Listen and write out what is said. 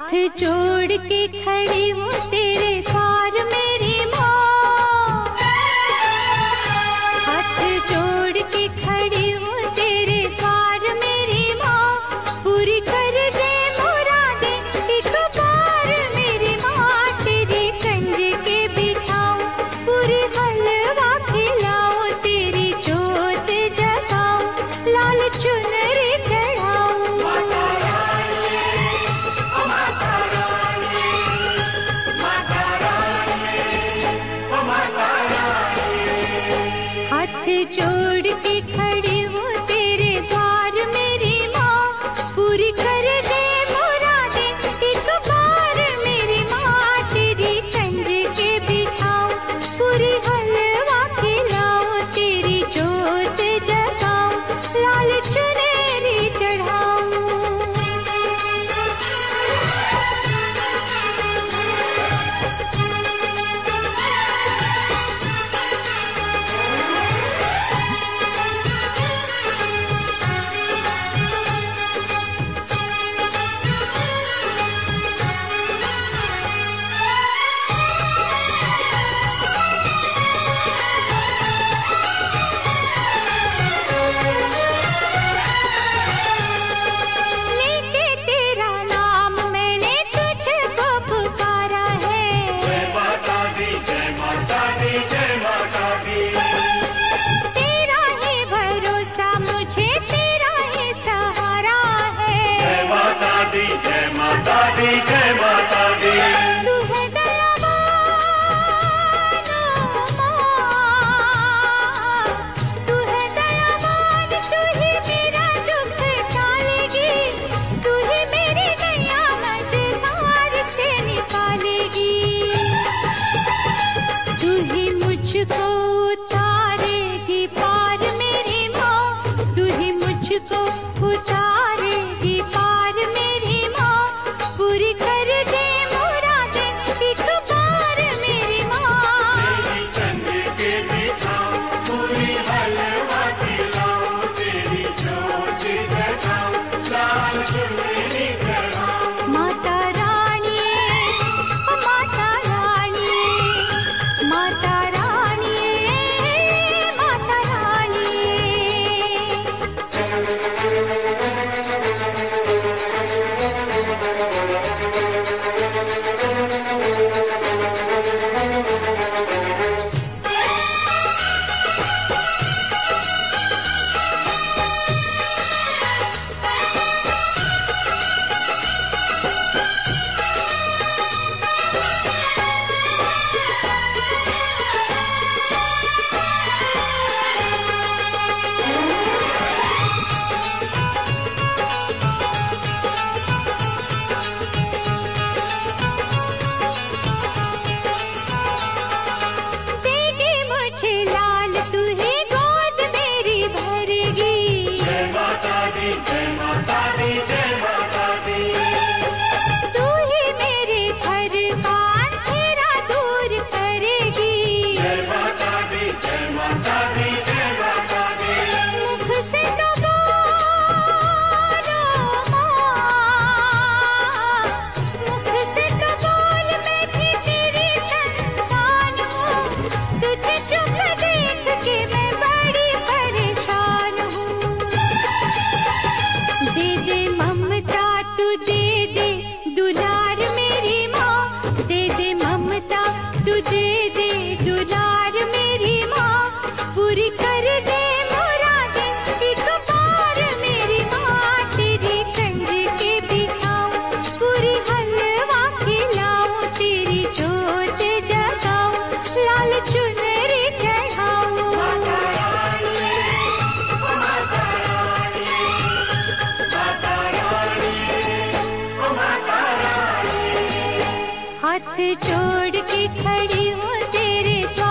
हाथ जोड़ के खड़ी हूँ तेरे पास। तुझे हाथ जोड़ के खड़ी हूँ तेरे द्वार